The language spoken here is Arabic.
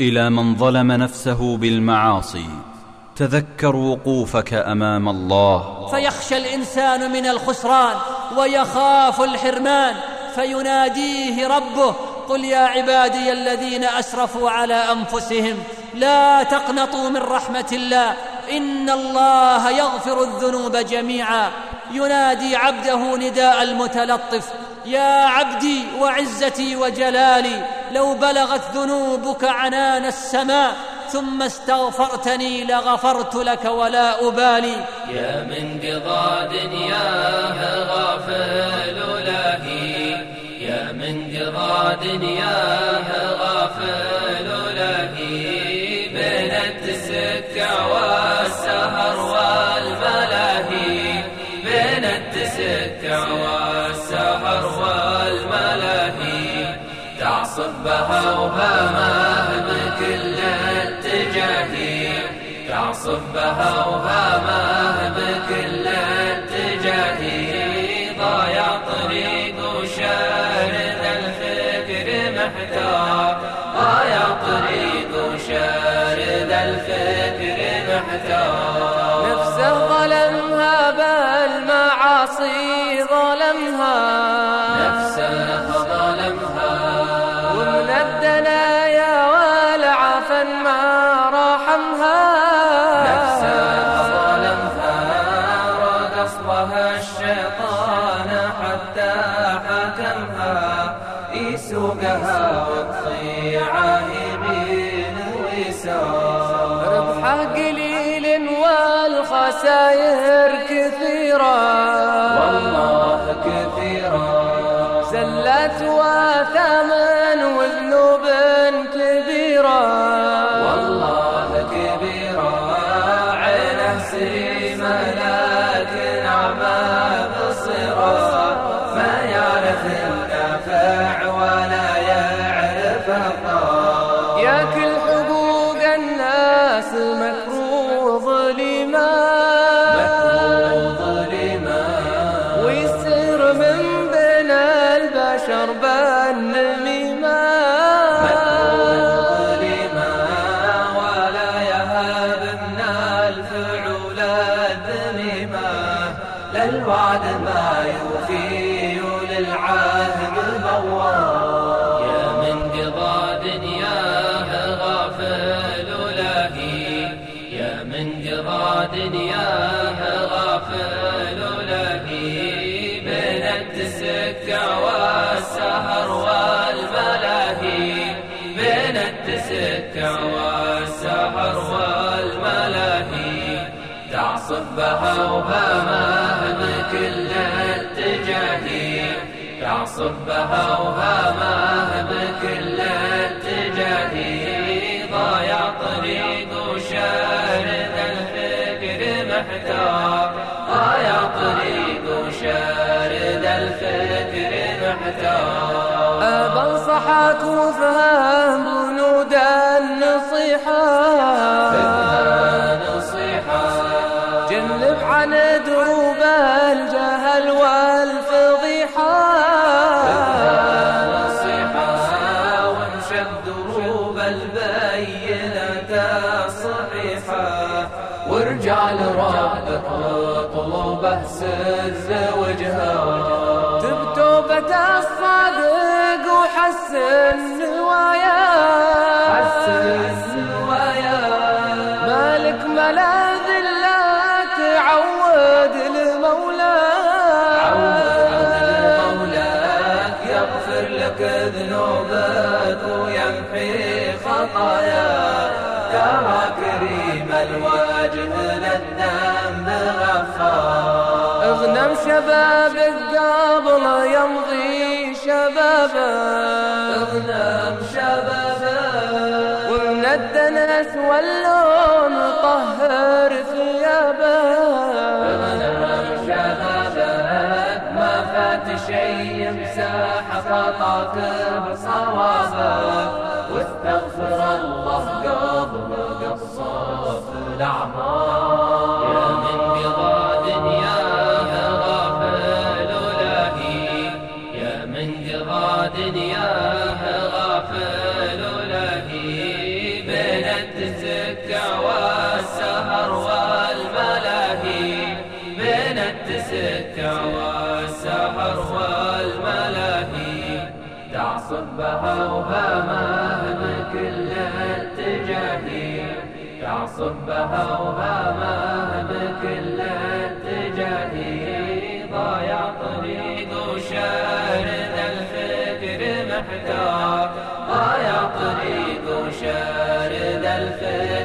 إلى من ظلم نفسه بالمعاصي. تذكر وقوفك أمام الله. فيخشى الإنسان من الخسران ويخاف الحرمان فيناديه ربه قل يا عبادي الذين أسرفوا على أنفسهم لا تقنطوا من رحمة الله إن الله يغفر الذنوب جميعا. ينادي عبده نداء المتلطف يا عبدي وعزتي وجلالي لو بلغت ذنوبك عنان السماء ثم استغفرتني لغفرت لك ولا أبالي. يا من قضى دنياه غافل لاهي يا من قضى دنياه غافل لاهي بين التسكة والسهر والملاهي. بين التسكة والسهر والملاهي. تعصب بها وهامه بكل اتجاهي تعصب بها وهامه بكل اتجاهي ضايع طريق وشارد الفكر محتار. ضايع طريق وشارد الفكر محتار. نفسه ظلمها بالمعاصي ظلمها يسوقها وتطيعه يمين ويسار ربحه قليل والخسائر كثيرة. والله كثيرا زلت وثمن ما يوفي وللعهد بوار يا من قضى دنياه غافل لاهي يا من قضى دنياه غافل لاهي بين التسكة والسهر والملاهي. بين التسكة والسهر والملاهي. تعصب بها وهامه بكل تعصب بها وهامه بكل اتجاهي ضايع طريق وشارد الفكر محتار. ضايع طريق وشارد الفكر محتار. بنصحك وفهم وارجع لربك واطلبه سر وجهه. تب توبة الصادق وحسن نوايا حسن نوايا مالك ملاذ لا تعود المولى مولاك يغفر لك ذنوبك ويمحي خطاياك. ترى كريم الوجه للذنب غفار اغنم شبابك قبل يمضي شبابك اغنم شبابك ومن الدنس واللون طهر ثيابك اغنم شبابك ما فات شي يمسح خطاك بصوابك واستغفر قصف الاعمار يا من قضى دنياه غافل لاهي يا من قضى دنياه غافل لاهي التسكة والسهر والملاهي. بين التسكة والسهر والملاهي. تعصب بها وهامه بكل تعصب بها وهامه بكل اتجاهي ضايع طريق وشارد الفكر محتار. ضايع طريق وشارد الفكر